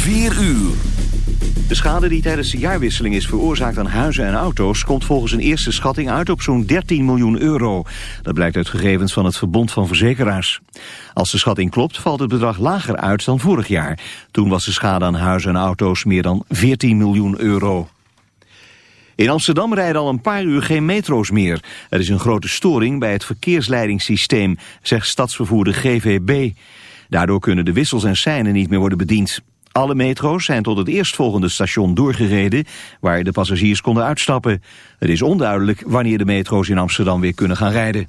4 uur. De schade die tijdens de jaarwisseling is veroorzaakt aan huizen en auto's... komt volgens een eerste schatting uit op zo'n 13 miljoen euro. Dat blijkt uit gegevens van het Verbond van Verzekeraars. Als de schatting klopt, valt het bedrag lager uit dan vorig jaar. Toen was de schade aan huizen en auto's meer dan 14 miljoen euro. In Amsterdam rijden al een paar uur geen metro's meer. Er is een grote storing bij het verkeersleidingssysteem, zegt stadsvervoerder GVB. Daardoor kunnen de wissels en seinen niet meer worden bediend. Alle metro's zijn tot het eerstvolgende station doorgereden... waar de passagiers konden uitstappen. Het is onduidelijk wanneer de metro's in Amsterdam weer kunnen gaan rijden.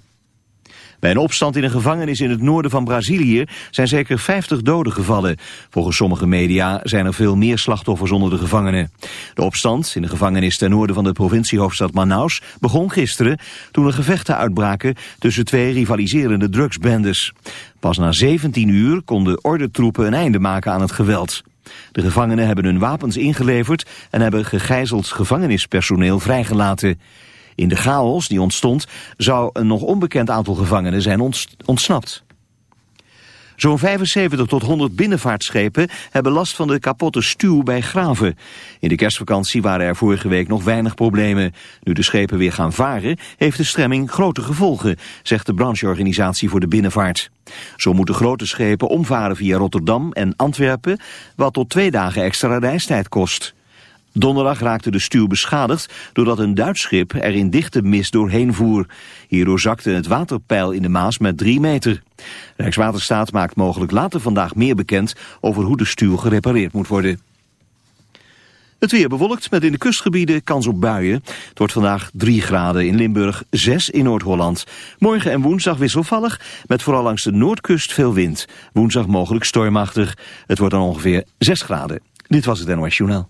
Bij een opstand in een gevangenis in het noorden van Brazilië zijn zeker 50 doden gevallen. Volgens sommige media zijn er veel meer slachtoffers onder de gevangenen. De opstand in de gevangenis ten noorden van de provinciehoofdstad Manaus begon gisteren toen er gevechten uitbraken tussen twee rivaliserende drugsbendes. Pas na 17 uur konden ordentroepen een einde maken aan het geweld. De gevangenen hebben hun wapens ingeleverd en hebben gegijzeld gevangenispersoneel vrijgelaten. In de chaos die ontstond zou een nog onbekend aantal gevangenen zijn ontsnapt. Zo'n 75 tot 100 binnenvaartschepen hebben last van de kapotte stuw bij Graven. In de kerstvakantie waren er vorige week nog weinig problemen. Nu de schepen weer gaan varen, heeft de stremming grote gevolgen, zegt de brancheorganisatie voor de binnenvaart. Zo moeten grote schepen omvaren via Rotterdam en Antwerpen, wat tot twee dagen extra reistijd kost. Donderdag raakte de stuw beschadigd doordat een Duits schip er in dichte mist doorheen voer. Hierdoor zakte het waterpeil in de Maas met drie meter. Rijkswaterstaat maakt mogelijk later vandaag meer bekend over hoe de stuw gerepareerd moet worden. Het weer bewolkt met in de kustgebieden kans op buien. Het wordt vandaag 3 graden in Limburg, 6 in Noord-Holland. Morgen en woensdag wisselvallig, met vooral langs de noordkust veel wind. Woensdag mogelijk stormachtig. Het wordt dan ongeveer 6 graden. Dit was het NOS Journaal.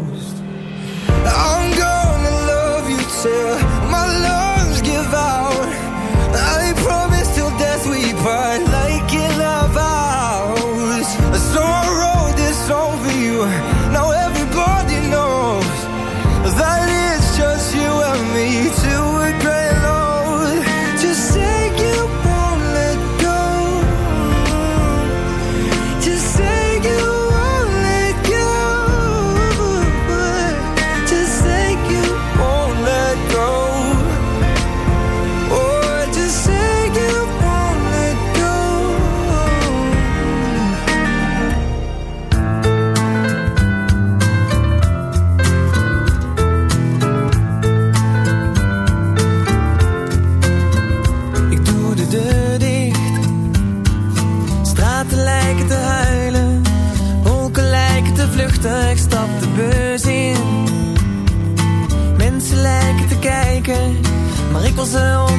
ik stap de beurs, in. Mensen lijken te kijken, maar ik wil ze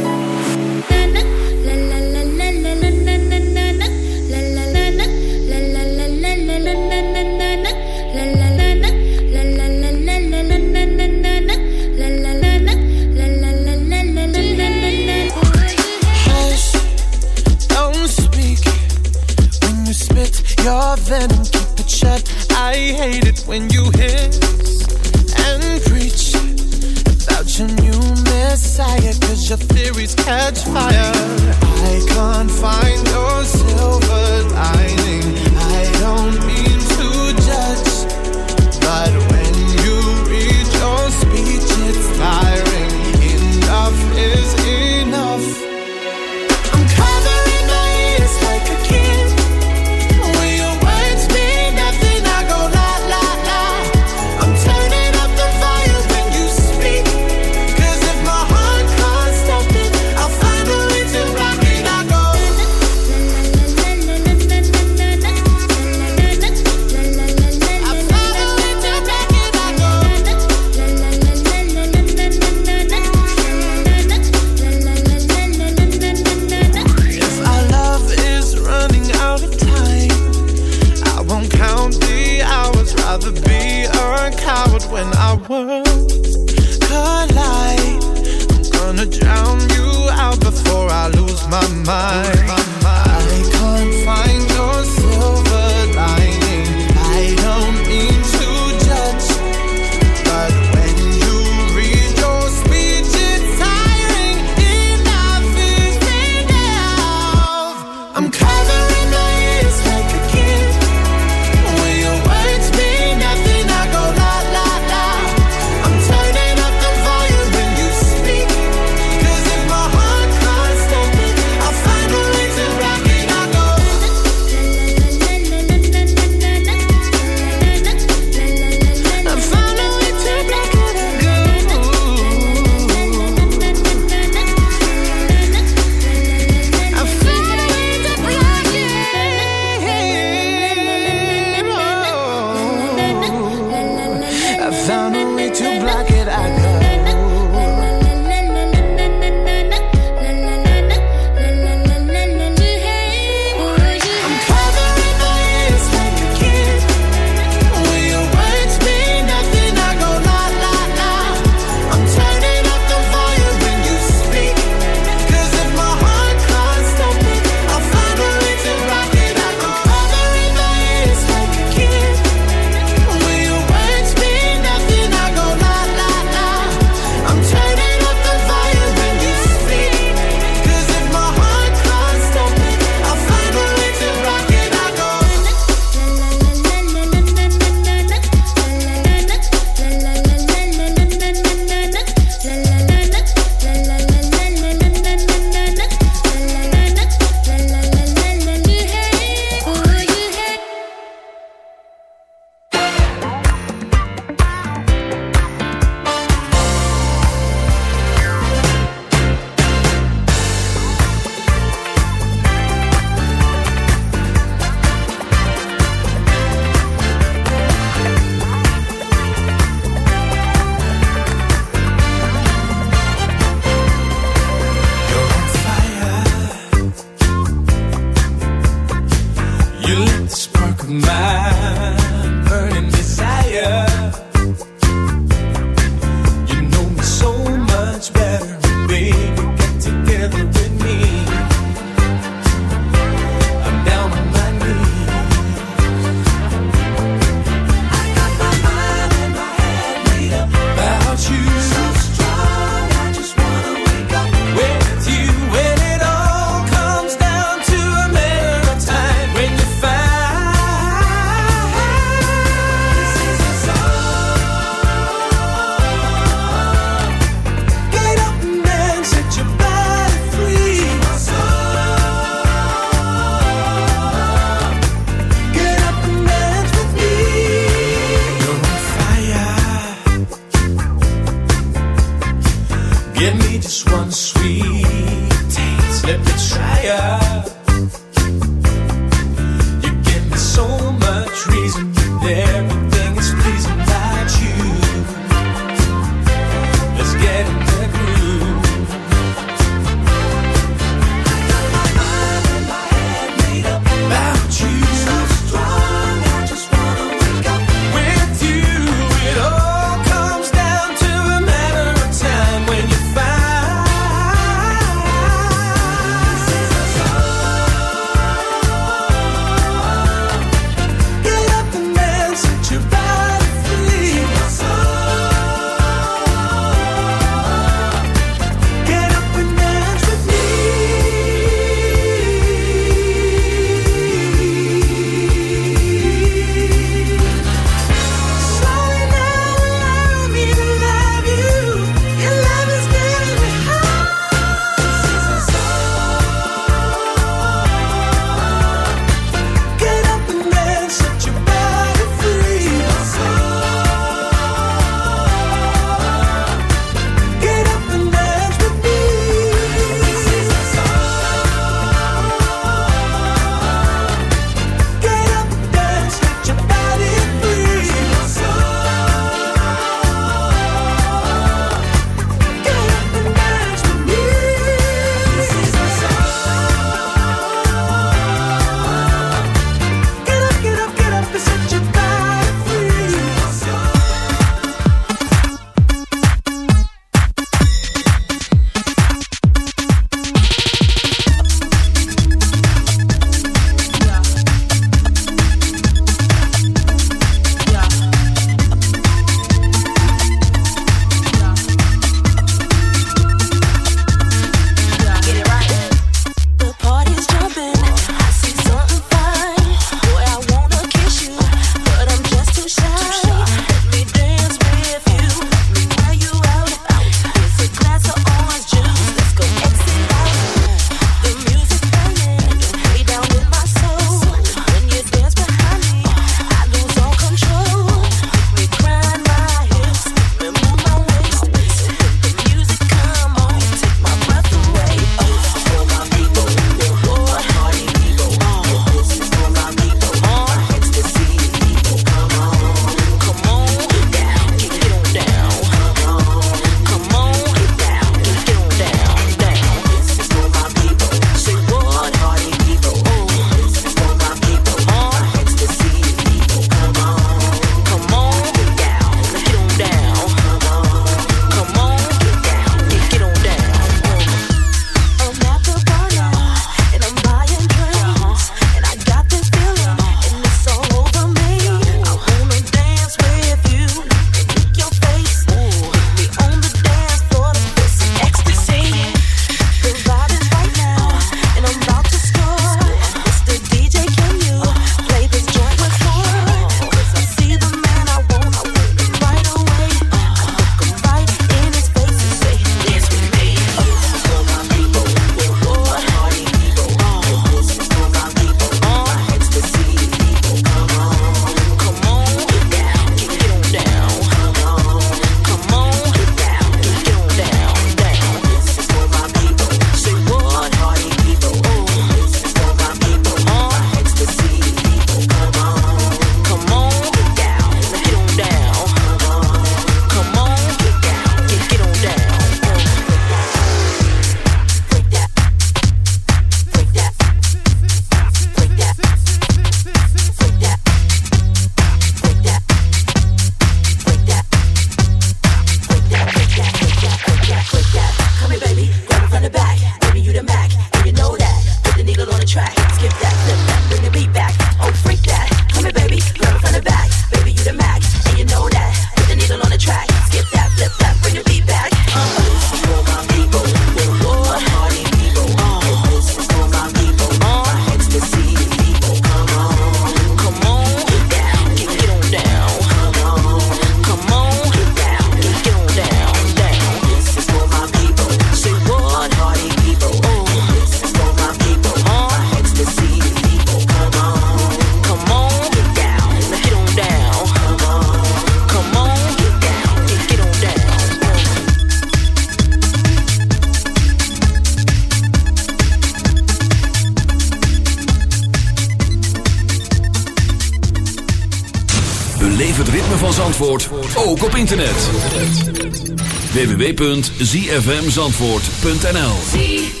www.zfmzandvoort.nl